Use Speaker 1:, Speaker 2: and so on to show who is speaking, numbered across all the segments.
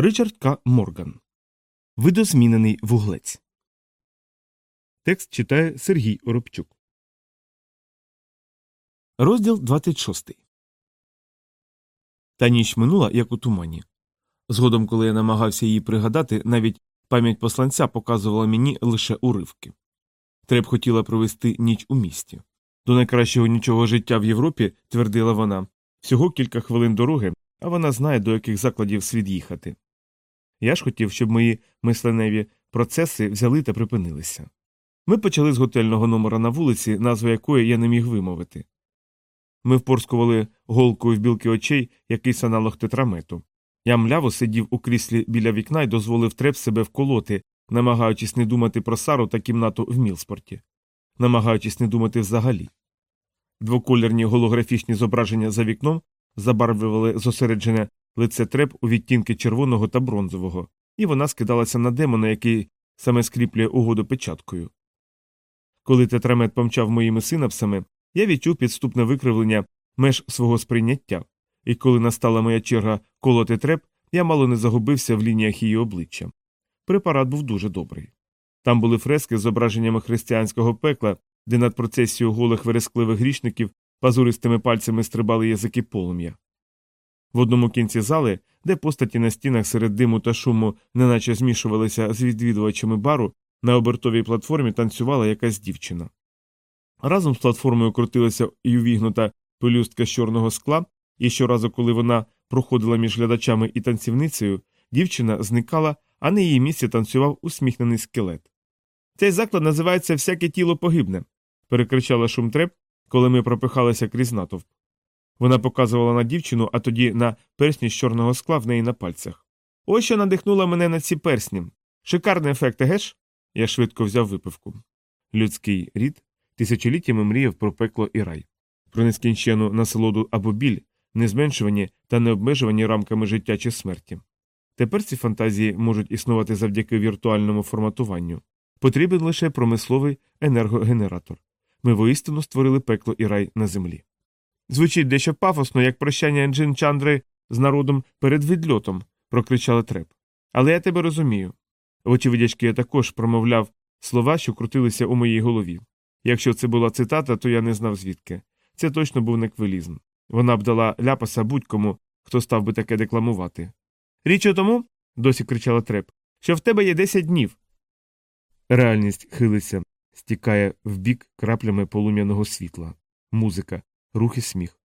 Speaker 1: Ричард К. Морган. Видозмінений вуглець. Текст читає Сергій Оробчук. Розділ 26. Та ніч минула, як у тумані. Згодом, коли я намагався її пригадати, навіть пам'ять посланця показувала мені лише уривки. Треб хотіла провести ніч у місті. До найкращого нічого життя в Європі, твердила вона, всього кілька хвилин дороги, а вона знає, до яких закладів слід їхати. Я ж хотів, щоб мої мисленеві процеси взяли та припинилися. Ми почали з готельного номера на вулиці, назву якої я не міг вимовити. Ми впорскували голкою в білки очей якийсь аналог тетрамету. Я мляво сидів у кріслі біля вікна і дозволив треп себе вколоти, намагаючись не думати про Сару та кімнату в Мілспорті, намагаючись не думати взагалі. Двоколірні голографічні зображення за вікном забарвлювали зосереджене лице треп у відтінки червоного та бронзового, і вона скидалася на демона, який саме скріплює угоду печаткою. Коли тетрамет помчав моїми синапсами, я відчув підступне викривлення меж свого сприйняття, і коли настала моя черга колоти треп, я мало не загубився в лініях її обличчя. Препарат був дуже добрий. Там були фрески з зображеннями християнського пекла, де над процесією голих верескливих грішників пазуристими пальцями стрибали язики полум'я. В одному кінці зали, де постаті на стінах серед диму та шуму неначе змішувалися з відвідувачами бару, на обертовій платформі танцювала якась дівчина. Разом з платформою крутилася і увігнута пелюстка з чорного скла, і щоразу, коли вона проходила між глядачами і танцівницею, дівчина зникала, а на її місці танцював усміхнений скелет. Цей заклад називається Всяке тіло погибне. перекричала шумтреп, коли ми пропихалися крізь натовп. Вона показувала на дівчину, а тоді на персні з чорного скла в неї на пальцях. Ось що надихнула мене на ці персні. Шикарний ефект, геш? Я швидко взяв випивку. Людський рід тисячоліттями мріяв про пекло і рай, про нескінчену насолоду або біль, не зменшувані та не обмежувані рамками життя чи смерті. Тепер ці фантазії можуть існувати завдяки віртуальному форматуванню. Потрібен лише промисловий енергогенератор. Ми воістину створили пекло і рай на землі. Звучить дещо пафосно, як прощання Енджин Чандри з народом перед відльотом, прокричала треп. Але я тебе розумію. Очевидячки, я також промовляв слова, що крутилися у моїй голові. Якщо це була цитата, то я не знав звідки. Це точно був не квелізм. Вона б дала ляпаса будь-кому, хто став би таке декламувати. Річ у тому, досі кричала треп, що в тебе є десять днів. Реальність хилиться, стікає вбік краплями полум'яного світла, музика, рух і сміх.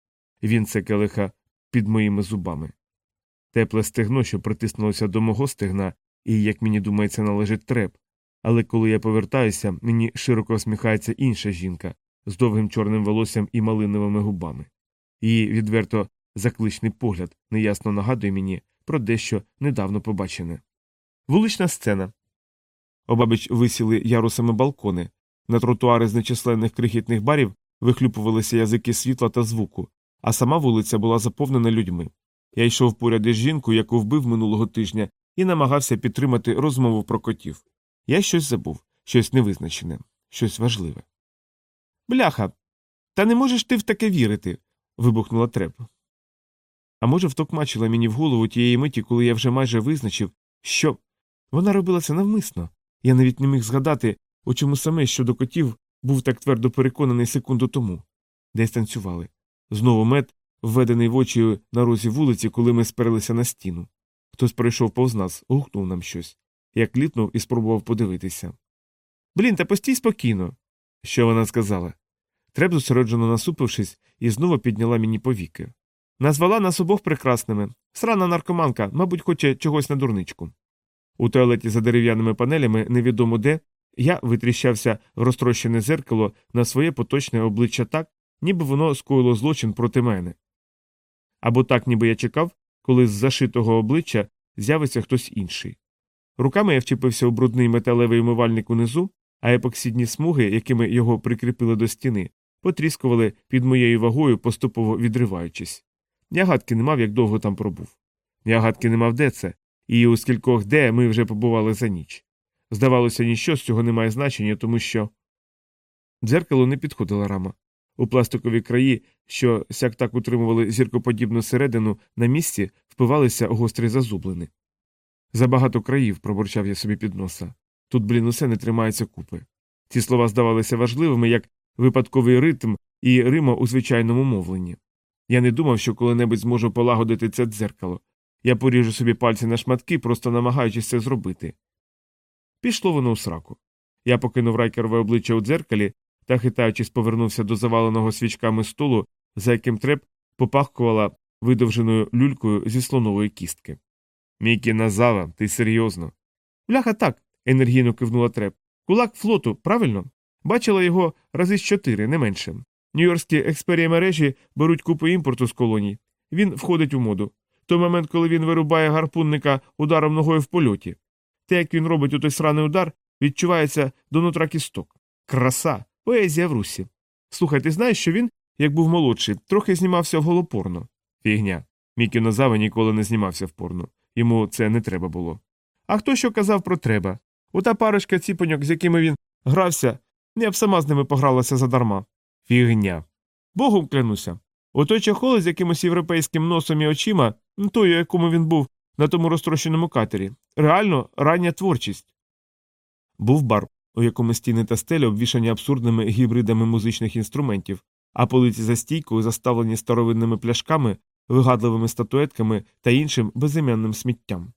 Speaker 1: Він це келиха під моїми зубами. Тепле стегно, що притиснулося до мого стегна, і, як мені думається, належить треп. Але коли я повертаюся, мені широко всміхається інша жінка з довгим чорним волоссям і малиновими губами. Її відверто закличний погляд неясно нагадує мені про дещо недавно побачене. Вулична сцена. Обабіч висіли ярусами балкони, на тротуари з нечисленних крихітних барів вихлюпувалися язики світла та звуку, а сама вулиця була заповнена людьми. Я йшов поряд із жінкою, яку вбив минулого тижня, і намагався підтримати розмову про котів. Я щось забув, щось невизначене, щось важливе. Бляха. Та не можеш ти в таке вірити. вибухнула треп. А може, втокмачила мені в голову тієї миті, коли я вже майже визначив, що вона робила це навмисно. Я навіть не міг згадати, у чому саме щодо котів був так твердо переконаний секунду тому. Десь танцювали. Знову мед, введений в очі на розі вулиці, коли ми сперлися на стіну. Хтось пройшов повз нас, гукнув нам щось. Я кліпнув і спробував подивитися. Блін, та постій спокійно. Що вона сказала? Треб зосереджено насупившись, і знову підняла мені повіки. Назвала нас обох прекрасними. Срана наркоманка, мабуть, хоче чогось на дурничку. У туалеті за дерев'яними панелями, невідомо де, я витріщався в розтрощене зеркало на своє поточне обличчя так, ніби воно скоїло злочин проти мене. Або так, ніби я чекав, коли з зашитого обличчя з'явиться хтось інший. Руками я вчепився у брудний металевий умивальник унизу, а епоксидні смуги, якими його прикріпили до стіни, потріскували під моєю вагою, поступово відриваючись. Я гадки не мав, як довго там пробув. Я гадки не мав де це, і у скількох де ми вже побували за ніч. Здавалося, ніщо з цього не має значення, тому що. Дзеркало не підходила рама. У пластикові краї, що сяк так утримували зіркоподібну середину на місці, впивалися гострі зазублини. Забагато країв, пробурчав я собі під носа. Тут, блін, усе не тримається купи. Ці слова здавалися важливими, як випадковий ритм і Рима у звичайному мовленні. Я не думав, що коли-небудь зможу полагодити це дзеркало. Я поріжу собі пальці на шматки, просто намагаючись це зробити. Пішло воно у сраку. Я покинув райкерове обличчя у дзеркалі та, хитаючись, повернувся до заваленого свічками столу, за яким треп попахкувала видовженою люлькою зі слонової кістки. Мікі Назава, ти серйозно? Бляха так, енергійно кивнула треп. Кулак флоту, правильно? Бачила його рази з чотири, не менше. Нью-Йоркські експерії мережі беруть купу імпорту з колоній. Він входить у моду. Той момент, коли він вирубає гарпунника ударом ногою в польоті. Те, як він робить у той сраний удар, відчувається до нутра кісток. Краса, поезія в русі. Слухай, ти знаєш, що він, як був молодший, трохи знімався в голопорно. Фігня. Мікі Назава ніколи не знімався в порно. Йому це не треба було. А хто що казав про треба? Ота парочка ціпоньок, з якими він грався, я б сама з ними погралася задарма. Фігня. Богом клянуся. Отой чехол з якимось європейським носом і очима, той, у якому він був на тому розтрощеному катері, реально рання творчість. Був бар, у якому стіни та стелі обвішані абсурдними гібридами музичних інструментів, а полиці за стійкою заставлені старовинними пляшками, вигадливими статуетками та іншим безім'янним сміттям.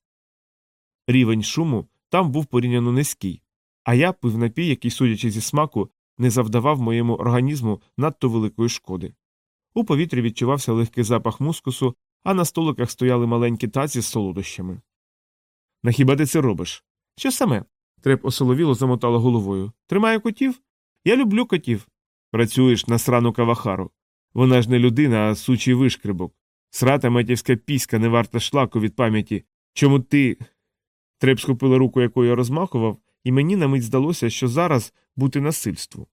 Speaker 1: Рівень шуму там був порівняно низький, а я пив напій, який, судячи зі смаку, не завдавав моєму організму надто великої шкоди. У повітрі відчувався легкий запах мускусу, а на столиках стояли маленькі таці з солодощами. На хіба ти це робиш? Що саме? Треп осоловіло замотала головою. Тримаю котів? Я люблю котів. Працюєш на срану кавахару. Вона ж не людина, а сучий вишкрибок. Срата метівська піська не варта шлаку від пам'яті. Чому ти. Треп схопила руку, якою я розмахував, і мені на мить здалося, що зараз бути насильству.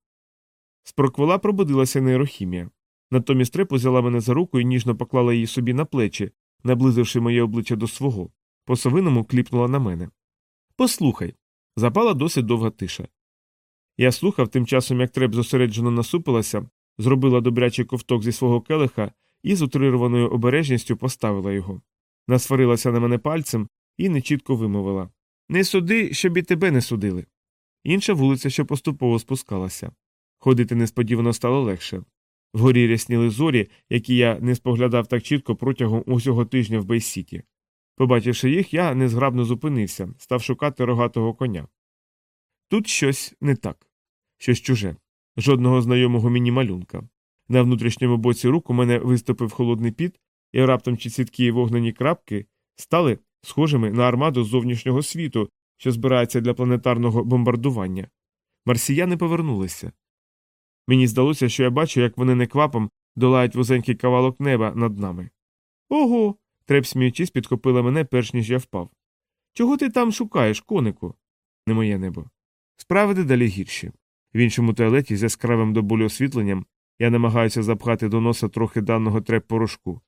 Speaker 1: З проквола пробудилася нейрохімія. Натомість Треп взяла мене за руку і ніжно поклала її собі на плечі, наблизивши моє обличчя до свого. По совиному кліпнула на мене. Послухай. Запала досить довга тиша. Я слухав тим часом, як Треп зосереджено насупилася, зробила добрячий ковток зі свого келиха і з утрированою обережністю поставила його. Насварилася на мене пальцем і нечітко вимовила Не суди, щоб і тебе не судили. Інша вулиця, що поступово спускалася. Ходити несподівано стало легше. Вгорі рясніли зорі, які я не споглядав так чітко протягом усього тижня в Бейсіті. Побачивши їх, я незграбно зупинився, став шукати рогатого коня. Тут щось не так, щось чуже, жодного знайомого мені малюнка. На внутрішньому боці рук у мене виступив холодний піт, і раптом ці ціткі вогнені крапки стали схожими на армаду зовнішнього світу, що збирається для планетарного бомбардування. Марсіяни повернулися. Мені здалося, що я бачу, як вони неквапом долають вузенький кавалок неба над нами. Ого. Треп, сміючись, підхопила мене, перш ніж я впав. Чого ти там шукаєш, конику? Не моє небо. Справи дедалі гірші. В іншому туалеті з яскравим до болю освітленням я намагаюся запхати до носа трохи даного треп порошку.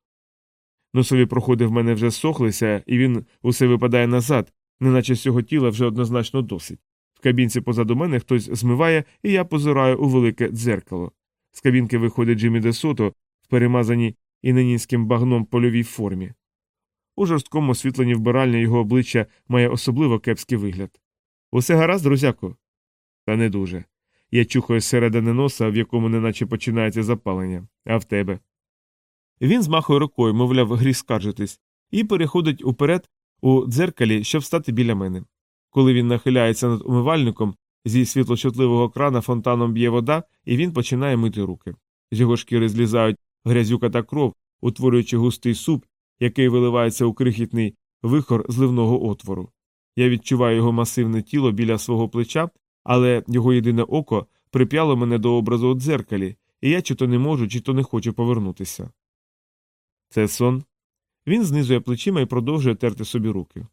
Speaker 1: Носові проходи в мене вже сохлися, і він усе випадає назад, неначе з цього тіла вже однозначно досить. Кабінці позаду мене хтось змиває, і я позираю у велике дзеркало. З кабінки виходить Джиммі Десото в перемазаній іненінським багном польовій формі. У жорсткому освітленні вбиральні його обличчя має особливо кепський вигляд. Усе гаразд, друзяко? Та не дуже. Я чухаю зсередини носа, в якому неначе починається запалення, а в тебе. Він змахує рукою, мовляв, гріх скаржитись, і переходить уперед у дзеркалі, щоб стати біля мене. Коли він нахиляється над умивальником, зі світлочутливого крана фонтаном б'є вода, і він починає мити руки. З його шкіри злізають грязюка та кров, утворюючи густий суп, який виливається у крихітний вихор зливного отвору. Я відчуваю його масивне тіло біля свого плеча, але його єдине око прип'яло мене до образу у дзеркалі, і я чи то не можу, чи то не хочу повернутися. Це сон. Він знизує плечима і продовжує терти собі руки.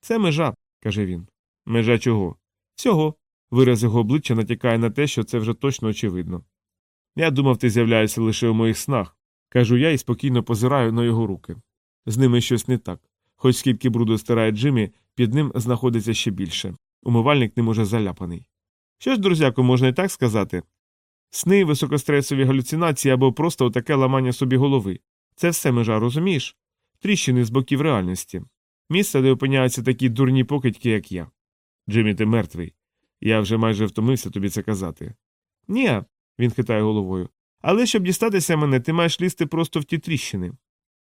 Speaker 1: Це межа, каже він. Межа чого? Всього. Вираз його обличчя натякає на те, що це вже точно очевидно. Я думав, ти з'являєшся лише у моїх снах, кажу я і спокійно позираю на його руки. З ними щось не так. Хоч скільки бруду стирає Джиммі, під ним знаходиться ще більше. Умивальник не може заляпаний. Що ж, друзяко, можна і так сказати? Сни, високостресові галюцинації або просто таке ламання собі голови. Це все межа, розумієш? Тріщини з боків реальності. Місце, де опиняються такі дурні покидьки, як я. Джиммі, ти мертвий. Я вже майже втомився тобі це казати. Ні, він хитає головою. Але щоб дістатися мене, ти маєш лізти просто в ті тріщини.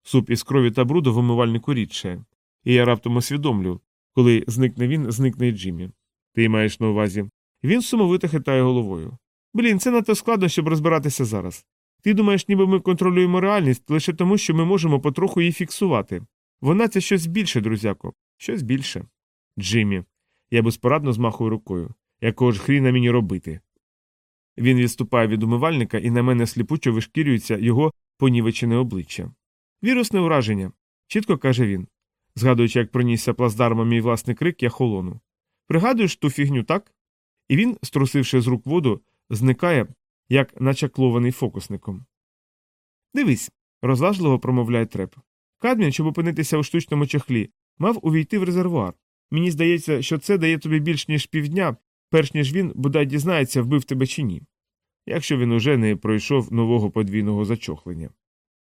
Speaker 1: Суп із крові та бруду в умивальнику рідше. І я раптом усвідомлю, коли зникне він, зникне й Джиммі. Ти маєш на увазі. Він сумовито хитає головою. Блін, це надто складно, щоб розбиратися зараз. Ти думаєш, ніби ми контролюємо реальність лише тому, що ми можемо потроху її фіксувати. Вона це щось більше, друзяко, щось більше. Джиммі. Я безпорадно змахую рукою. Якого ж хріна мені робити? Він відступає від умивальника і на мене сліпучо вишкірюється його понівечене обличчя. Вірусне ураження, чітко каже він. Згадуючи, як пронісся плацдармом мій власний крик, я холону. Пригадуєш ту фігню, так? І він, струсивши з рук воду, зникає, як начаклований фокусником. Дивись, розважливо промовляє треп. Кадмін, щоб опинитися у штучному чехлі, мав увійти в резервуар. Мені здається, що це дає тобі більш ніж півдня, перш ніж він бодай дізнається, вбив тебе чи ні. Якщо він уже не пройшов нового подвійного зачохлення.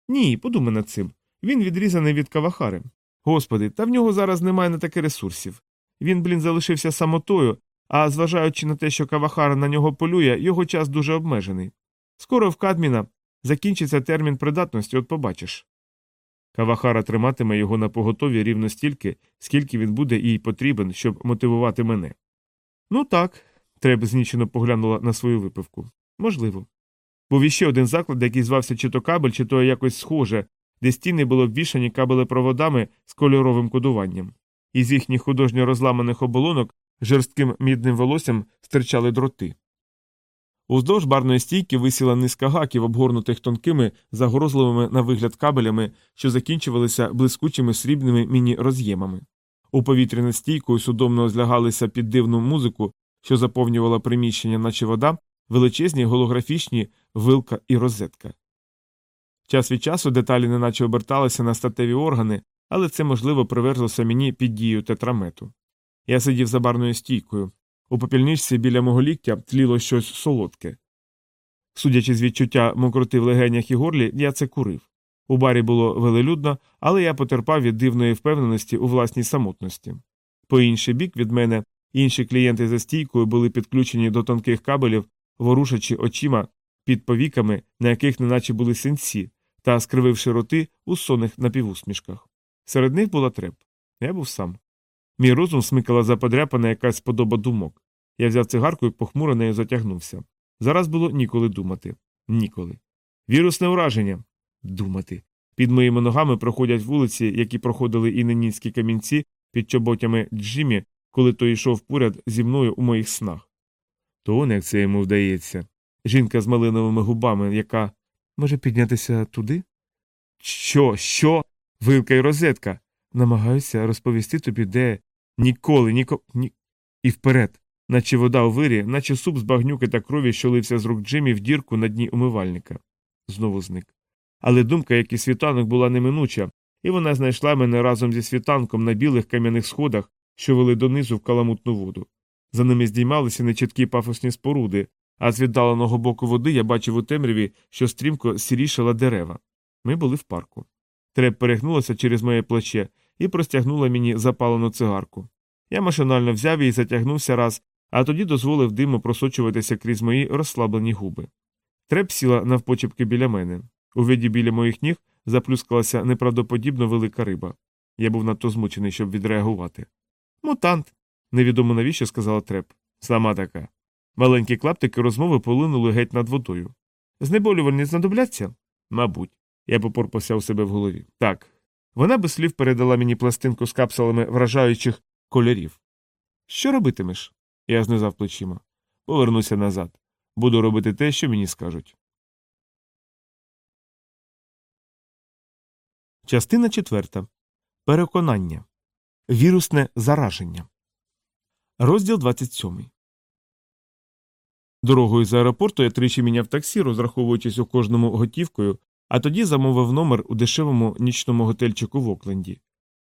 Speaker 1: Ні, подумай над цим. Він відрізаний від Кавахари. Господи, та в нього зараз немає на таке ресурсів. Він, блін, залишився самотою, а зважаючи на те, що Кавахара на нього полює, його час дуже обмежений. Скоро в Кадміна закінчиться термін придатності, от побачиш. Кавахара триматиме його на поготові рівно стільки, скільки він буде їй потрібен, щоб мотивувати мене. Ну так, Треб знічено поглянула на свою випивку. Можливо. Був іще один заклад, який звався чи то кабель, чи то якось схоже, де стіни були обвішані кабелепроводами з кольоровим кодуванням. Із їхніх художньо розламаних оболонок жорстким мідним волоссям стирчали дроти. Уздовж барної стійки висіла низка гаків, обгорнутих тонкими, загрозливими на вигляд кабелями, що закінчувалися блискучими срібними міні-роз'ємами. У повітряну стійку судомно злягалися під дивну музику, що заповнювала приміщення, наче вода, величезні голографічні вилка і розетка. Час від часу деталі неначе оберталися на статеві органи, але це, можливо, приверзлося мені під дією тетрамету. Я сидів за барною стійкою. У попільничці біля мого ліктя тліло щось солодке. Судячи з відчуття мокроти в легенях і горлі, я це курив. У барі було велелюдно, але я потерпав від дивної впевненості у власній самотності. По інший бік від мене інші клієнти за стійкою були підключені до тонких кабелів, ворушачи очима під повіками, на яких неначе були синці, та скрививши роти у сонних напівусмішках. Серед них була треп. Я був сам. Мій розум смикала заподряпана якась подоба думок. Я взяв цигарку і похмуро нею затягнувся. Зараз було ніколи думати. Ніколи. Вірусне ураження. Думати. Під моїми ногами проходять вулиці, які проходили і ненінські камінці під чоботями Джиммі, коли той йшов поряд зі мною у моїх снах. То он як це йому вдається. Жінка з малиновими губами, яка може піднятися туди? Що, що? Вилка й розетка. Намагаюся розповісти тобі, де ніколи, ніко... ні... І вперед, наче вода у вирі, наче суп з багнюки та крові, що лився з рук Джиммі в дірку на дні умивальника. Знову зник. Але думка, як і світанок, була неминуча, і вона знайшла мене разом зі світанком на білих кам'яних сходах, що вели донизу в каламутну воду. За ними здіймалися нечіткі пафосні споруди, а з віддаленого боку води я бачив у темряві, що стрімко сірішала дерева. Ми були в парку. Треп перегнулася через моє плече і простягнула мені запалену цигарку. Я машинально взяв її і затягнувся раз, а тоді дозволив диму просочуватися крізь мої розслаблені губи. Треп сіла навпочепки біля мене. У виді біля моїх ніг заплюскалася неправдоподібно велика риба. Я був надто змучений, щоб відреагувати. Мутант. невідомо навіщо сказала Треп. Сама така. Маленькі клаптики розмови полинули геть над водою. Знеболювальні знадобляться? Мабуть. Я попорпався у себе в голові. Так. Вона без слів передала мені пластинку з капсулами вражаючих кольорів. Що робитимеш? Я знизав плечима. Повернуся назад. Буду робити те, що мені скажуть. Частина четверта. Переконання. Вірусне зараження. Розділ 27. Дорогою з аеропорту я тричі міняв таксі, розраховуючись у кожному готівкою, а тоді замовив номер у дешевому нічному готельчику в Окленді.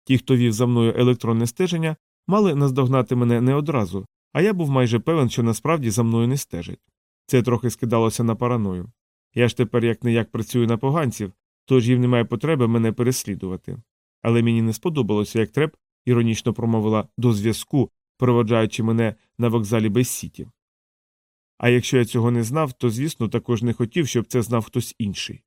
Speaker 1: Ті, хто вів за мною електронне стеження, мали наздогнати мене не одразу, а я був майже певен, що насправді за мною не стежать. Це трохи скидалося на параною. Я ж тепер як не як працюю на поганців, тож їм немає потреби мене переслідувати. Але мені не сподобалося, як треп іронічно промовила до зв'язку, проводжаючи мене на вокзалі Бессіті. А якщо я цього не знав, то, звісно, також не хотів, щоб це знав хтось інший.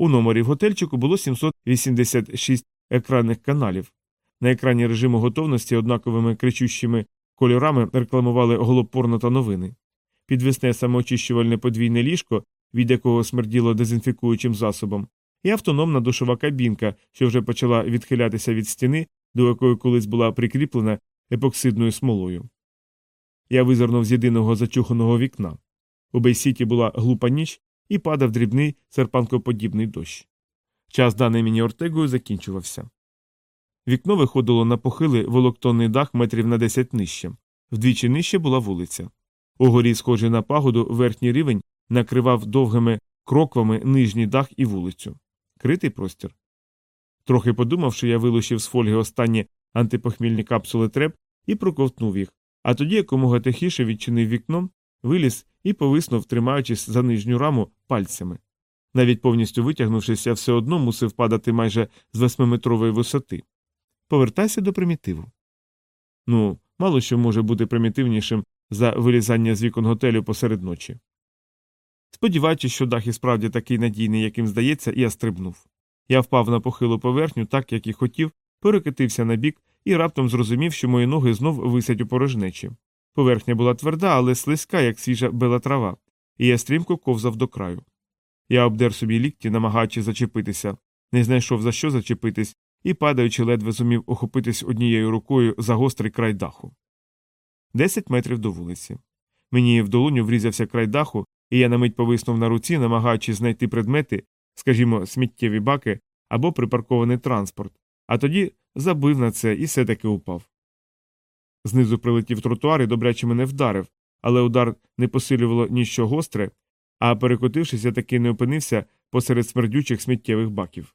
Speaker 1: У номері в готельчику було 786 екранних каналів. На екрані режиму готовності однаковими кричущими кольорами рекламували голопорно та новини. Підвісне самоочищувальне подвійне ліжко, від якого смерділо дезінфікуючим засобом, і автономна душова кабінка, що вже почала відхилятися від стіни, до якої колись була прикріплена епоксидною смолою. Я визирнув з єдиного зачуханого вікна. У Бейсіті була глупа ніч і падав дрібний серпанкоподібний дощ. Час, даний мені Ортегою, закінчувався. Вікно виходило на похилий волоктонний дах метрів на десять нижче. Вдвічі нижче була вулиця. Угорі, схожий на пагоду, верхній рівень накривав довгими кроквами нижній дах і вулицю. Критий простір. Трохи подумавши, я вилучив з фольги останні антипохмільні капсули треп і проковтнув їх, а тоді якомога тихіше відчинив вікно, виліз і повиснув, тримаючись за нижню раму пальцями. Навіть повністю витягнувшись, я все одно мусив падати майже з восьмиметрової висоти. Повертайся до примітиву. Ну, мало що може бути примітивнішим за вилізання з вікон готелю посеред ночі. Сподіваючись, що дах і справді такий надійний, яким здається, я стрибнув. Я впав на похилу поверхню, так як і хотів, перекотився на бік і раптом зрозумів, що мої ноги знов висять у порожнечі. Поверхня була тверда, але слизька, як свіжа бела трава, і я стрімко ковзав до краю. Я обдер собі лікті, намагаючись зачепитися, не знайшов за що зачепитись, і, падаючи, ледве зумів охопитись однією рукою за гострий край даху. Десять метрів до вулиці. Мені в долоню врізався край даху, і я на мить повиснув на руці, намагаючись знайти предмети, скажімо, сміттєві баки або припаркований транспорт, а тоді забив на це і все таки упав. Знизу прилетів тротуар і добряче мене вдарив, але удар не посилювало ніщо гостре, а перекотившись, я таки не опинився посеред смердючих сміттєвих баків.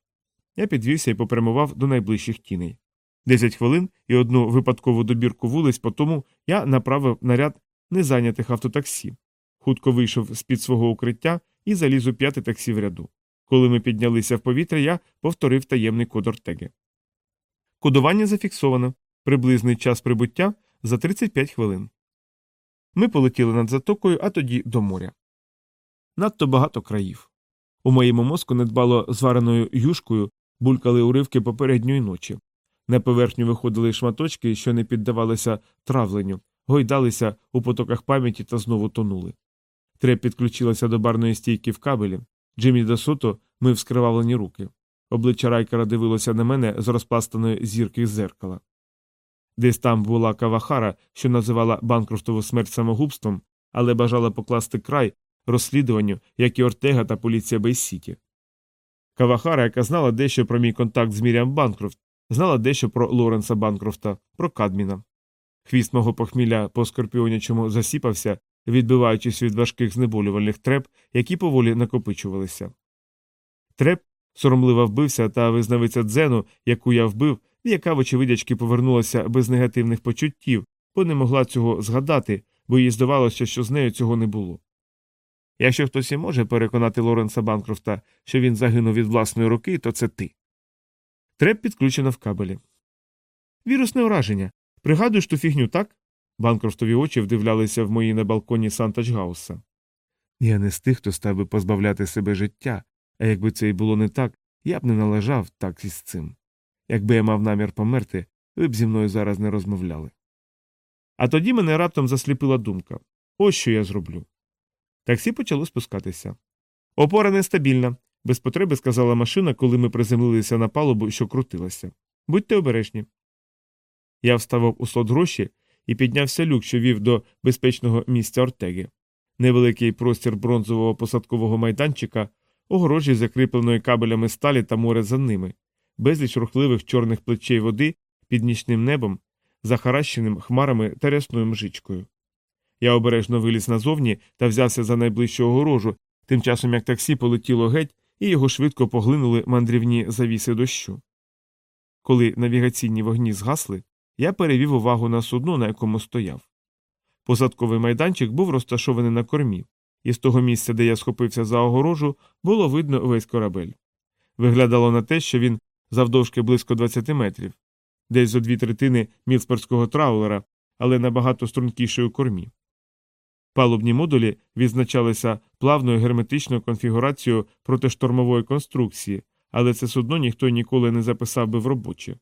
Speaker 1: Я підвівся і попрямував до найближчих тіней. Десять хвилин і одну випадкову добірку вулиць по тому я направив наряд незайнятих автотаксі, хутко вийшов з під свого укриття і заліз у п'яте таксі в ряду. Коли ми піднялися в повітря, я повторив таємний код Ортеги. Кодування зафіксовано. Приблизний час прибуття за 35 хвилин. Ми полетіли над затокою, а тоді до моря. Надто багато країв. У моєму мозку недбало звареною юшкою булькали уривки попередньої ночі. На поверхню виходили шматочки, що не піддавалися травленню, гойдалися у потоках пам'яті та знову тонули. Треп підключилася до барної стійки в кабелі. Джиммі Досото мив скривавлені руки. Обличчя Райкера дивилося на мене з розпластаної зірки з зеркала. Десь там була Кавахара, що називала Банкрофтову смерть самогубством, але бажала покласти край розслідуванню, як і Ортега та поліція Бейсіті. Кавахара, яка знала дещо про мій контакт з Міріам Банкрофт, знала дещо про Лоренса Банкрофта, про Кадміна. Хвіст мого похмілля по-скорпіонячому засіпався, відбиваючись від важких знеболювальних треп, які поволі накопичувалися. Треп, соромлива вбивця та визнавиця дзену, яку я вбив, яка, вочевидячки, повернулася без негативних почуттів, бо не могла цього згадати, бо їй здавалося, що з нею цього не було. Якщо хтось і може переконати Лоренса Банкрофта, що він загинув від власної руки, то це ти. Треп підключено в кабелі. Вірусне ураження. Пригадуєш ту фігню, так? Банкрофтові очі вдивлялися в мої на балконі Сантачгауса. Я не з тих, хто став би позбавляти себе життя, а якби це й було не так, я б не належав так із цим. Якби я мав намір померти, ви б зі мною зараз не розмовляли. А тоді мене раптом засліпила думка ось що я зроблю. Таксі почало спускатися. Опора нестабільна, без потреби сказала машина, коли ми приземлилися на палубу, що крутилася. Будьте обережні. Я вставив у слот гроші і піднявся люк, що вів до безпечного місця Ортеги. Невеликий простір бронзового посадкового майданчика, огорожі, закріпленої кабелями сталі та море за ними, безліч рухливих чорних плечей води під нічним небом, захаращеним хмарами та рясною мжичкою. Я обережно виліз назовні та взявся за найближчу огорожу, тим часом як таксі полетіло геть, і його швидко поглинули мандрівні завіси дощу. Коли навігаційні вогні згасли, я перевів увагу на судно, на якому стояв. Посадковий майданчик був розташований на кормі, і з того місця, де я схопився за огорожу, було видно весь корабель. Виглядало на те, що він завдовжки близько 20 метрів. десь зо дві третини мілспорського траулера, але набагато стрункішої кормі. Палубні модулі відзначалися плавною герметичною конфігурацією протиштормової конструкції, але це судно ніхто ніколи не записав би в робочі.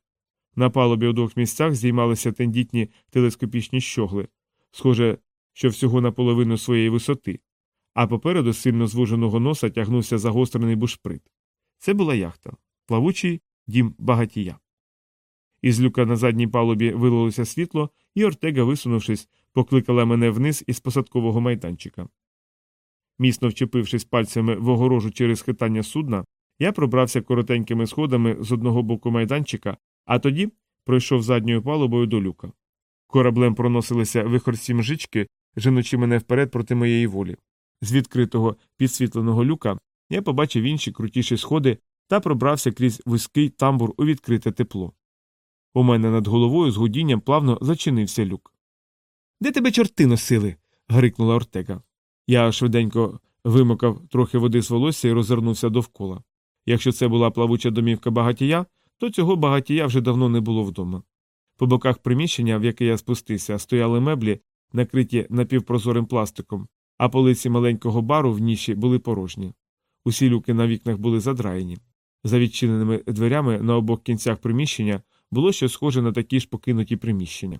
Speaker 1: На палубі у двох місцях здіймалися тендітні телескопічні щогли, схоже, що всього наполовину своєї висоти, а попереду сильно звуженого носа тягнувся загострений бушприт. Це була яхта, плавучий дім багатія. Із люка на задній палубі вилилося світло, і Ортега, висунувшись, покликала мене вниз із посадкового майданчика. Міцно вчепившись пальцями в огорожу через хитання судна, я пробрався коротенькими сходами з одного боку майданчика, а тоді пройшов задньою палубою до люка. Кораблем проносилися вихорці мжички, женучи мене вперед проти моєї волі. З відкритого підсвітленого люка я побачив інші крутіші сходи та пробрався крізь вузький тамбур у відкрите тепло. У мене над головою з гудінням плавно зачинився люк. Де тебе чорти носили? грикнула Ортега. Я швиденько вимокав трохи води з волосся і розвернувся довкола. Якщо це була плавуча домівка багатія, то цього багатія вже давно не було вдома. По боках приміщення, в яке я спустився, стояли меблі, накриті напівпрозорим пластиком, а полиці маленького бару в ніші були порожні. Усі люки на вікнах були задраєні. За відчиненими дверями на обох кінцях приміщення було щось схоже на такі ж покинуті приміщення.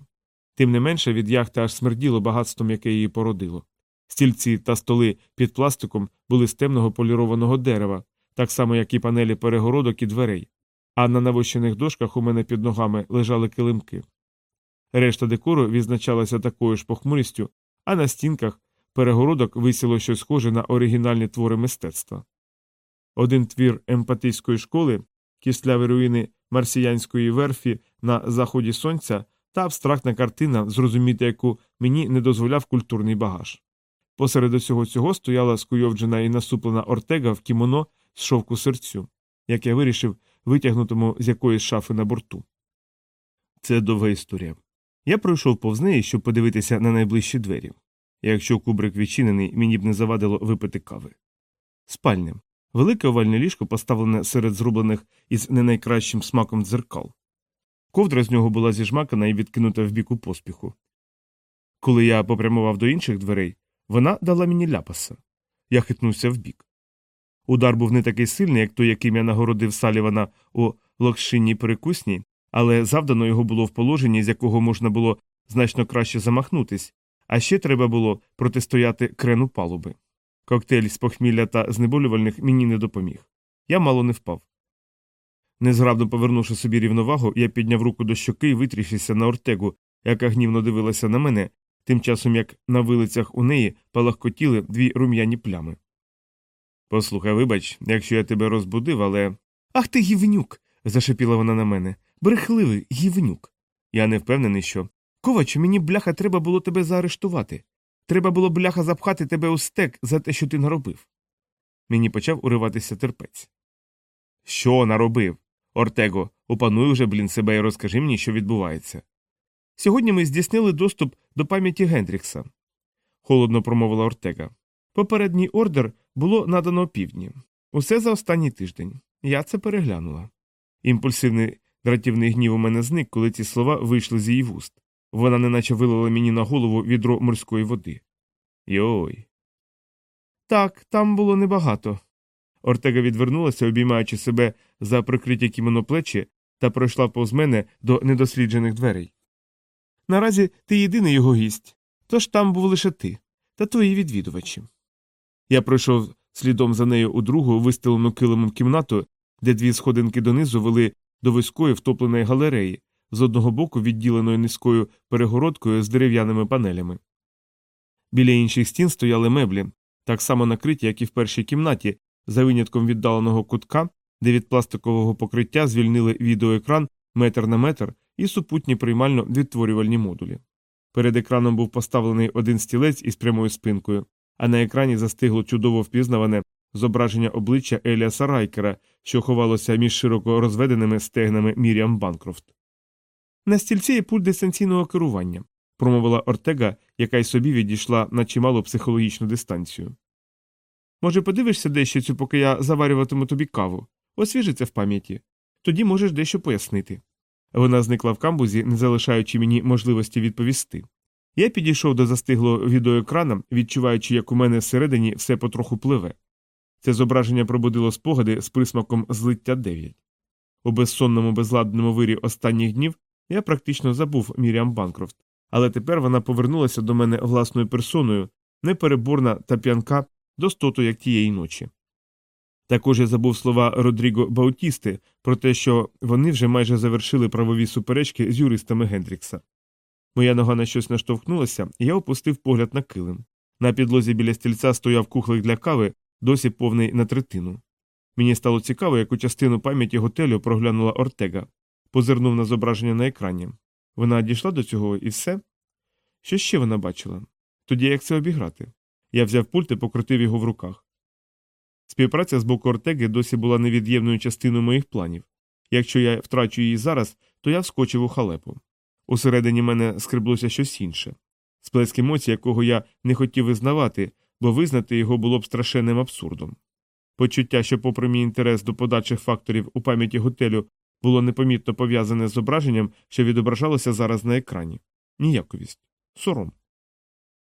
Speaker 1: Тим не менше від яхти аж смерділо багатством, яке її породило. Стільці та столи під пластиком були з темного полірованого дерева, так само, як і панелі перегородок і дверей, а на навощених дошках у мене під ногами лежали килимки. Решта декору відзначалася такою ж похмурістю, а на стінках перегородок висіло щось схоже на оригінальні твори мистецтва. Один твір емпатійської школи, кисляві руїни марсіянської верфі на заході сонця та абстрактна картина, зрозуміти яку мені не дозволяв культурний багаж. Посеред усього цього стояла скуйовджена і насуплена ортега в кімоно з шовку серцю, як я вирішив витягнутому з якоїсь шафи на борту. Це довга історія. Я пройшов повз неї, щоб подивитися на найближчі двері. Якщо кубрик відчинений, мені б не завадило випити кави. Спальня. Велике овальне ліжко поставлене серед зроблених із не найкращим смаком дзеркал. Ковдра з нього була зіжмакана і відкинута в бік у поспіху. Коли я попрямував до інших дверей, вона дала мені ляпаса. Я хитнувся вбік. Удар був не такий сильний, як той, яким я нагородив Салівана у локшинній перекусній, але завдано його було в положенні, з якого можна було значно краще замахнутись, а ще треба було протистояти крену палуби. Коктейль з похмілля та знеболювальних мені не допоміг. Я мало не впав. Незграбно повернувши собі рівновагу, я підняв руку до щоки і витріщився на ортегу, яка гнівно дивилася на мене, тим часом як на вилицях у неї палахкотіли дві рум'яні плями. Послухай, вибач, якщо я тебе розбудив, але. Ах ти гівнюк. зашепіла вона на мене. Брехливий гівнюк. Я не впевнений, що. Ковачу, мені бляха треба було тебе заарештувати. Треба було бляха запхати тебе у стек за те, що ти наробив. Мені почав уриватися терпець. Що наробив? Ортего, опануй уже, блін, себе і розкажи мені, що відбувається. Сьогодні ми здійснили доступ до пам'яті Гендрікса, холодно промовила Ортега. Попередній ордер було надано опівдні. Усе за останній тиждень. Я це переглянула. Імпульсивний дратівний гнів у мене зник, коли ці слова вийшли з її вуст. Вона неначе вилила мені на голову відро морської води. Йой. Так, там було небагато. Ортега відвернулася, обіймаючи себе за прикриті кімоно плечі, та пройшла повз мене до недосліджених дверей. Наразі ти єдиний його гість, тож там був лише ти та твої відвідувачі. Я пройшов слідом за нею у другу вистелену килимом кімнату, де дві сходинки донизу вели до вузької втопленої галереї, з одного боку відділеної низькою перегородкою з дерев'яними панелями. Біля інших стін стояли меблі, так само накриті, як і в першій кімнаті, за винятком віддаленого кутка, де від пластикового покриття звільнили відеоекран метр на метр і супутні приймально відтворювальні модулі. Перед екраном був поставлений один стілець із прямою спинкою, а на екрані застигло чудово впізнаване зображення обличчя Еліаса Райкера, що ховалося між широко розведеними стегнами Міріам Банкрофт. На стільці є пульт дистанційного керування, промовила Ортега, яка й собі відійшла на чималу психологічну дистанцію. Може, подивишся дещо, поки я заварюватиму тобі каву, освіжи це в пам'яті. Тоді можеш дещо пояснити. Вона зникла в камбузі, не залишаючи мені можливості відповісти. Я підійшов до застиглого відеоекрана, відчуваючи, як у мене всередині все потроху пливе. Це зображення пробудило спогади з присмаком злиття 9. У безсонному безладному вирі останніх днів я практично забув Міріам Банкрофт, але тепер вона повернулася до мене власною персоною, непереборна та п'янка достоту, як тієї ночі. Також я забув слова Родріго Баутісти про те, що вони вже майже завершили правові суперечки з юристами Гендрікса. Моя нога на щось наштовхнулася, і я опустив погляд на килим. На підлозі біля стільця стояв кухлик для кави, досі повний на третину. Мені стало цікаво, яку частину пам'яті готелю проглянула Ортега, позирнув на зображення на екрані. Вона дійшла до цього і все? Що ще вона бачила? Тоді як це обіграти? Я взяв пульт і покрутив його в руках. Співпраця з боку Ортеги досі була невід'ємною частиною моїх планів. Якщо я втрачу її зараз, то я вскочив у халепу. Усередині мене скреблося щось інше сплеск емоцій, якого я не хотів визнавати, бо визнати його було б страшенним абсурдом. Почуття, що, попри мій інтерес до подальших факторів у пам'яті готелю, було непомітно пов'язане з зображенням, що відображалося зараз на екрані. Ніяковість. Сором.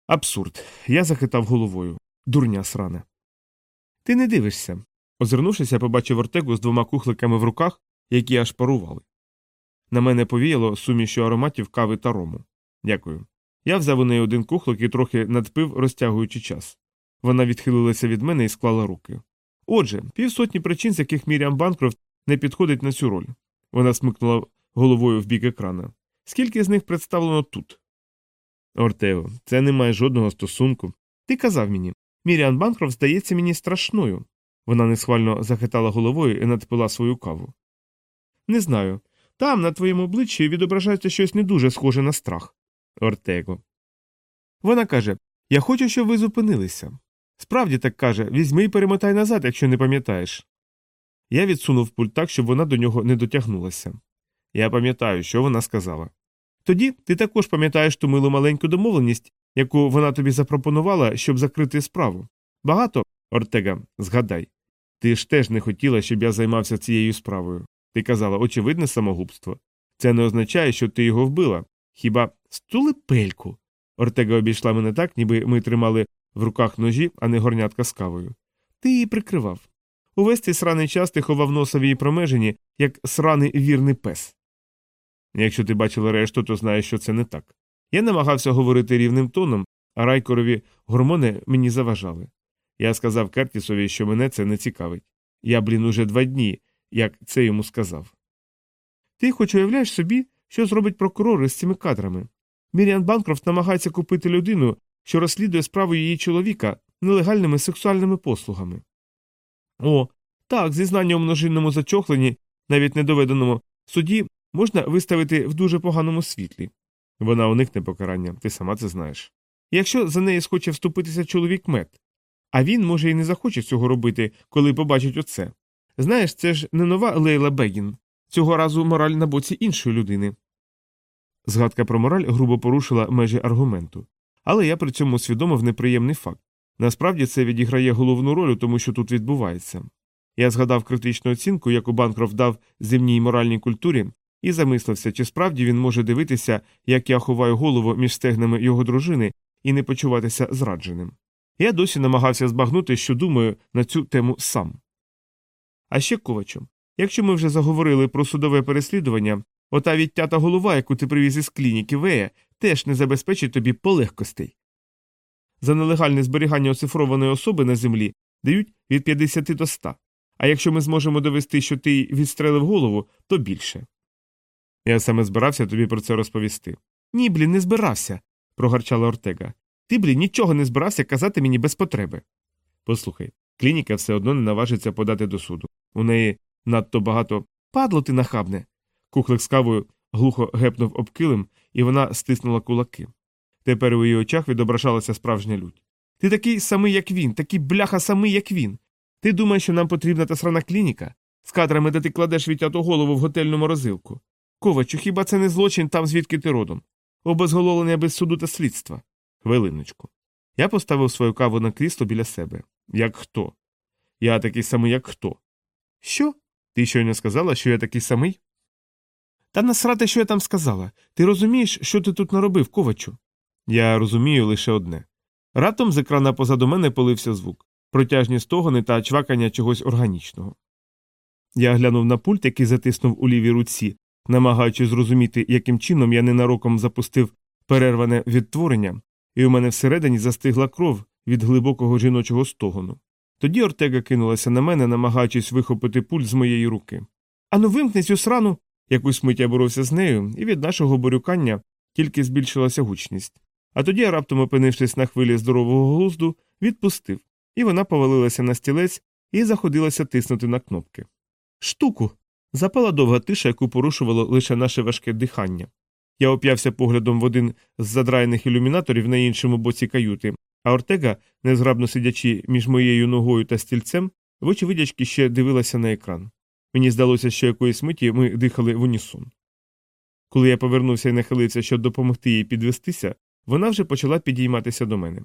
Speaker 1: Абсурд. Я захитав головою. Дурня срана. Ти не дивишся. Озирнувшись, я побачив Ортегу з двома кухликами в руках, які аж парували. На мене повіяло сумішю ароматів кави та рому. Дякую. Я взяв у неї один кухлик і трохи надпив, розтягуючи час. Вона відхилилася від мене і склала руки. Отже, півсотні причин, з яких Міріам Банкрофт не підходить на цю роль. Вона смикнула головою в бік екрана. Скільки з них представлено тут? Ортео, це не має жодного стосунку. Ти казав мені. Міріан Банкрофт здається мені страшною. Вона несхвально захитала головою і надпила свою каву. Не знаю. Там, на твоєму обличчі, відображається щось не дуже схоже на страх. Ортего. Вона каже Я хочу, щоб ви зупинилися. Справді так каже візьми і перемотай назад, якщо не пам'ятаєш. Я відсунув пульт так, щоб вона до нього не дотягнулася. Я пам'ятаю, що вона сказала. Тоді ти також пам'ятаєш ту милу маленьку домовленість, яку вона тобі запропонувала, щоб закрити справу. Багато, Ортега, згадай. Ти ж теж не хотіла, щоб я займався цією справою. Ти казала, очевидне самогубство. Це не означає, що ти його вбила. Хіба стулипельку? Ортега обійшла мене так, ніби ми тримали в руках ножі, а не горнятка з кавою. Ти її прикривав. Увесь цей сраний час ти ховав носа в її промежині, як сраний вірний пес. Якщо ти бачила решту, то знаєш, що це не так. Я намагався говорити рівним тоном, а райкорові гормони мені заважали. Я сказав Кертісові, що мене це не цікавить. Я, блін, уже два дні, як це йому сказав. Ти хоч уявляєш собі, що зробить прокурор із цими кадрами. Міріан Банкрофт намагається купити людину, що розслідує справу її чоловіка нелегальними сексуальними послугами. О, так, зізнання у множинному зачохленні, навіть недоведеному суді, можна виставити в дуже поганому світлі. Вона уникне покарання, ти сама це знаєш. Якщо за неї схоче вступитися чоловік мед, а він, може, і не захоче цього робити, коли побачить оце. Знаєш, це ж не нова Лейла Бегін, цього разу мораль на боці іншої людини. Згадка про мораль грубо порушила межі аргументу, але я при цьому усвідомив неприємний факт. Насправді це відіграє головну роль у тому, що тут відбувається. Я згадав критичну оцінку, яку Банкроф дав земній моральній культурі, і замислився, чи справді він може дивитися, як я ховаю голову між стегнами його дружини і не почуватися зрадженим. Я досі намагався збагнути, що думаю на цю тему сам. А ще ковачу, якщо ми вже заговорили про судове переслідування, ота відтята голова, яку ти привіз із клініки Вея, теж не забезпечить тобі полегкостей. За нелегальне зберігання оцифрованої особи на землі дають від 50 до 100, а якщо ми зможемо довести, що ти відстрелив голову, то більше. Я саме збирався тобі про це розповісти. Ні, блін, не збирався, прогарчала Ортега. Ти, блін, нічого не збирався казати мені без потреби. Послухай, клініка все одно не наважиться подати до суду. У неї надто багато падло ти нахабне. Кухлик з кавою глухо гепнув об килим, і вона стиснула кулаки. Тепер у її очах відображалася справжня лють. Ти такий самий, як він, такий бляха самий, як він. Ти думаєш, що нам потрібна та срана клініка? З кадрами, де ти кладеш відтяту голову в готельну морозилку. Ковачу, хіба це не злочин там, звідки ти родом? Обезголовлення без суду та слідства. Хвилиночку. Я поставив свою каву на крісло біля себе. Як хто? Я такий самий, як хто. Що? Ти щойно сказала, що я такий самий? Та насрати, що я там сказала. Ти розумієш, що ти тут наробив, ковачу? Я розумію лише одне. Раптом з екрана позаду мене полився звук, протяжні стогони та чвакання чогось органічного. Я глянув на пульт, який затиснув у лівій руці, намагаючись зрозуміти, яким чином я ненароком запустив перерване відтворення, і у мене всередині застигла кров від глибокого жіночого стогону. Тоді Ортега кинулася на мене, намагаючись вихопити пульт з моєї руки. Ану, вимкни цю срану. Якусь мить я боровся з нею, і від нашого борюкання тільки збільшилася гучність. А тоді раптом опинившись на хвилі здорового глузду, відпустив, і вона повалилася на стілець і заходилася тиснути на кнопки. Штуку. Запала довга тиша, яку порушувало лише наше важке дихання. Я оп'явся поглядом в один з задраєних ілюмінаторів на іншому боці каюти, а Ортега, незграбно сидячи між моєю ногою та стільцем, вочевидячки ще дивилася на екран. Мені здалося, що якоїсь миті ми дихали в унісон. Коли я повернувся і нахилився, щоб допомогти їй підвестися, вона вже почала підійматися до мене.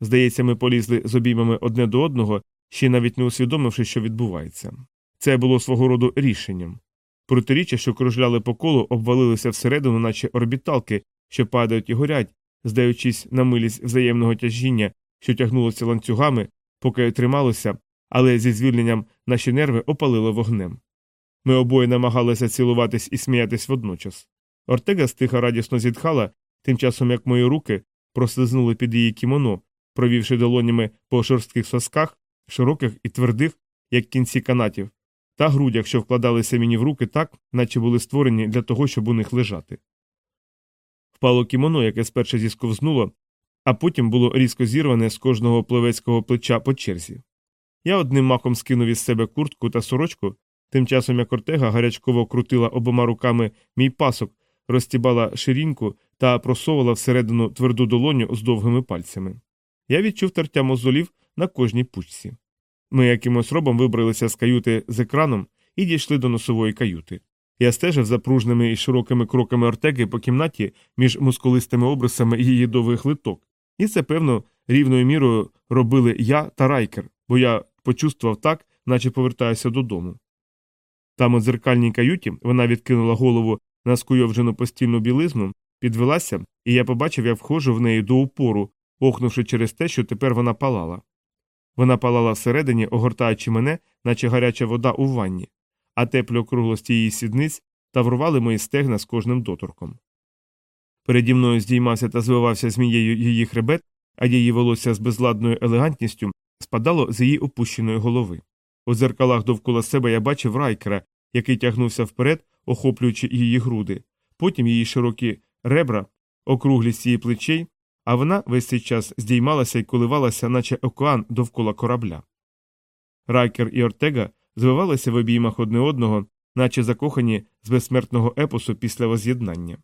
Speaker 1: Здається, ми полізли з обіймами одне до одного, ще навіть не усвідомивши, що відбувається. Це було свого роду рішенням. Протиріччя, що кружляли по колу, обвалилися всередину, наче орбіталки, що падають і горять, здаючись на милість взаємного тяжіння, що тягнулося ланцюгами, поки трималося, але зі звільненням наші нерви опалило вогнем. Ми обоє намагалися цілуватись і сміятись водночас. Ортега стиха радісно зітхала, тим часом як мої руки прослизнули під її кімоно, провівши долонями по шорстких сосках, широких і твердих, як кінці канатів, та грудях, що вкладалися мені в руки так, наче були створені для того, щоб у них лежати. Впало кімоно, яке спершу зісковзнуло, а потім було різко зірване з кожного пливецького плеча по черзі. Я одним махом скинув із себе куртку та сорочку, тим часом як Ортега гарячково крутила обома руками мій пасок, розтібала ширіньку та просовувала всередину тверду долоню з довгими пальцями. Я відчув тертя мозолів на кожній пучці. Ми якимось робом вибралися з каюти з екраном і дійшли до носової каюти. Я стежив за пружними і широкими кроками Ортеги по кімнаті між мускулистими обрисами її довгих литок, і це, певно, рівною мірою робили я та райкер, бо я почувствував так, наче повертаюся додому. Там у дзеркальній каюті вона відкинула голову на скуйовджену постільну білизну, підвелася, і я побачив, як входжу в неї до упору, охнувши через те, що тепер вона палала. Вона палала всередині, огортаючи мене, наче гаряча вода у ванні, а теплі округлості її сідниць таврували мої стегна з кожним доторком. Переді мною здіймався та звивався змією її хребет, а її волосся з безладною елегантністю спадало з її опущеної голови. У дзеркалах довкола себе я бачив райкера, який тягнувся вперед, охоплюючи її груди, потім її широкі ребра, округлість її плечей, а вона весь цей час здіймалася і коливалася, наче океан довкола корабля. Райкер і Ортега звивалися в обіймах одне одного, наче закохані з безсмертного епосу після воз'єднання.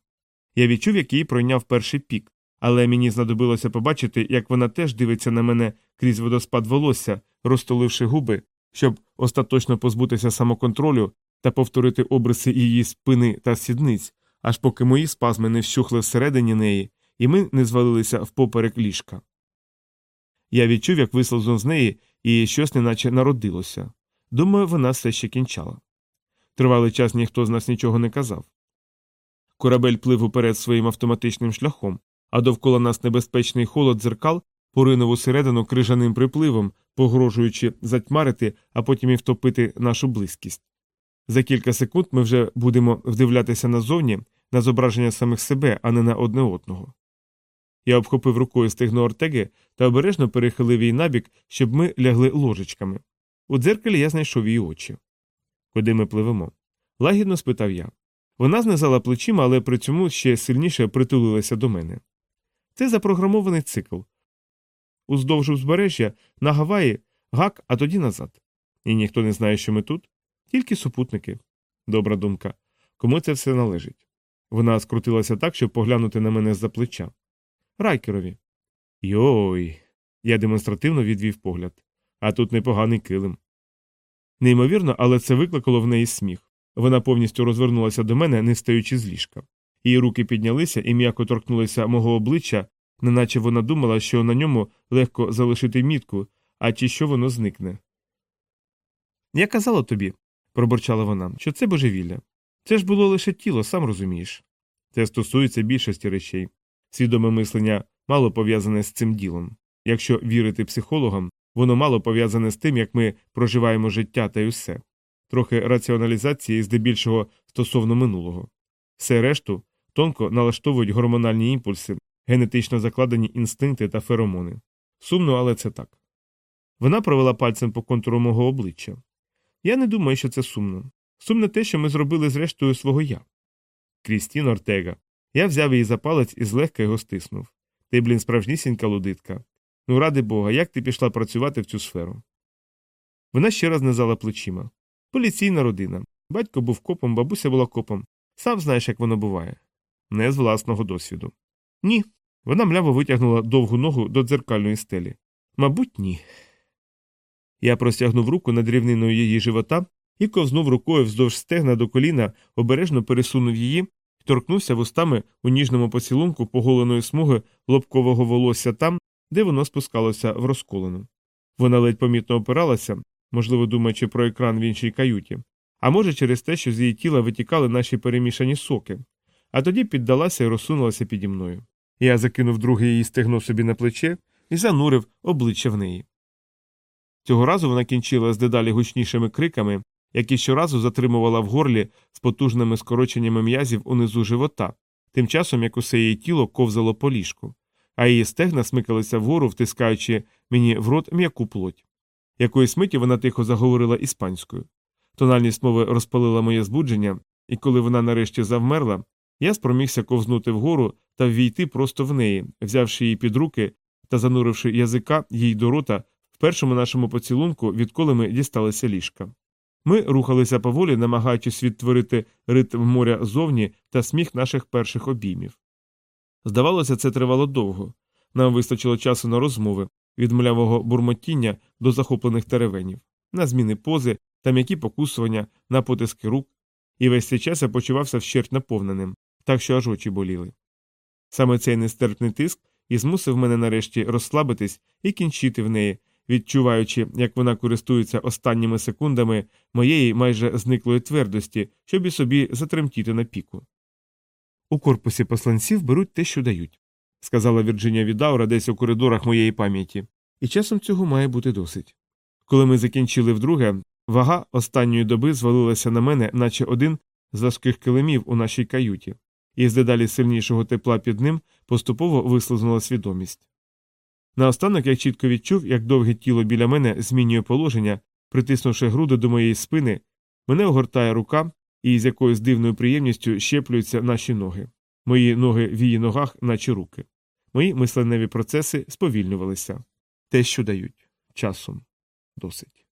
Speaker 1: Я відчув, як її пройняв перший пік, але мені знадобилося побачити, як вона теж дивиться на мене крізь водоспад волосся, розтоливши губи, щоб остаточно позбутися самоконтролю та повторити обриси її спини та сідниць, аж поки мої спазми не вщухли всередині неї, і ми не звалилися впоперек ліжка. Я відчув, як вислизнув з неї, і щось неначе народилося. Думаю, вона все ще кінчала. Тривалий час ніхто з нас нічого не казав. Корабель плив уперед своїм автоматичним шляхом, а довкола нас небезпечний холод дзеркал поринув усередину крижаним припливом, погрожуючи затьмарити, а потім і втопити нашу близькість. За кілька секунд ми вже будемо вдивлятися назовні на зображення самих себе, а не на одне одного. Я обхопив рукою стегно Ортеги та обережно перехилив її набік, щоб ми лягли ложечками. У дзеркалі я знайшов її очі. Куди ми пливемо? Лагідно спитав я. Вона знизала плечима, але при цьому ще сильніше притулилася до мене. Це запрограмований цикл. Уздовж узбережжя на Гаваї, гак, а тоді назад. І ніхто не знає, що ми тут, тільки супутники. Добра думка. Кому це все належить? Вона скрутилася так, щоб поглянути на мене з за плеча. Райкерові. Йой. Я демонстративно відвів погляд. А тут непоганий килим. Неймовірно, але це викликало в неї сміх. Вона повністю розвернулася до мене, не стаючи з ліжка. Її руки піднялися і м'яко торкнулися мого обличчя, неначе вона думала, що на ньому легко залишити мітку, а чи що воно зникне. Я казала тобі, пробурчала вона, що це божевілля. Це ж було лише тіло, сам розумієш. Це стосується більшості речей. Свідоме мислення мало пов'язане з цим ділом. Якщо вірити психологам, воно мало пов'язане з тим, як ми проживаємо життя та й усе, трохи раціоналізації, здебільшого стосовно минулого. Все решту тонко налаштовують гормональні імпульси, генетично закладені інстинкти та феромони. Сумно, але це так. Вона провела пальцем по контуру мого обличчя. Я не думаю, що це сумно. Сумне те, що ми зробили з рештою свого я. Крістін Ортега. Я взяв її за палець і злегка його стиснув. Ти, блін, справжнісінька лудитка. Ну, ради Бога, як ти пішла працювати в цю сферу? Вона ще раз низала плечима. Поліційна родина. Батько був копом, бабуся була копом. Сам знаєш, як воно буває. Не з власного досвіду. Ні. Вона мляво витягнула довгу ногу до дзеркальної стелі. Мабуть, ні. Я простягнув руку над рівниною її живота і ковзнув рукою вздовж стегна до коліна, обережно пересунув її торкнувся вустами у ніжному поцілунку поголеної смуги лобкового волосся там, де воно спускалося в розколену. Вона ледь помітно опиралася, можливо, думаючи про екран в іншій каюті, а може, через те, що з її тіла витікали наші перемішані соки, а тоді піддалася і розсунулася піді мною. Я закинув друге її стегно собі на плече і занурив обличчя в неї. Цього разу вона кінчила з дедалі гучнішими криками, які щоразу затримувала в горлі з потужними скороченнями м'язів унизу живота, тим часом як усе її тіло ковзало по ліжку, а її стегна смикалися вгору, втискаючи мені в рот м'яку плоть. Якоїсь миті вона тихо заговорила іспанською. Тональність мови розпалила моє збудження, і коли вона нарешті завмерла, я спромігся ковзнути вгору та ввійти просто в неї, взявши її під руки та зануривши язика їй до рота першому нашому поцілунку, відколи ми дісталися ліжка. Ми рухалися поволі, намагаючись відтворити ритм моря зовні та сміх наших перших обіймів. Здавалося, це тривало довго. Нам вистачило часу на розмови, від млявого бурмотіння до захоплених теревенів, на зміни пози та м'які покусування, на потиски рук, і весь цей час я почувався вщерть наповненим, так що аж очі боліли. Саме цей нестерпний тиск і змусив мене нарешті розслабитись і кінчити в неї, відчуваючи, як вона користується останніми секундами моєї майже зниклої твердості, щоб і собі затремтіти на піку. У корпусі посланців беруть те, що дають, сказала Вірджинія Відаура десь у коридорах моєї пам'яті, і часом цього має бути досить. Коли ми закінчили вдруге, вага останньої доби звалилася на мене, наче один з важких килимів у нашій каюті, і з дедалі сильнішого тепла під ним поступово вислизнула свідомість. Наостанок я чітко відчув, як довге тіло біля мене змінює положення, притиснувши груди до моєї спини, мене огортає рука, і з якоюсь дивною приємністю щеплюються наші ноги, мої ноги в її ногах, наче руки. Мої мисленеві процеси сповільнювалися те, що дають часом досить.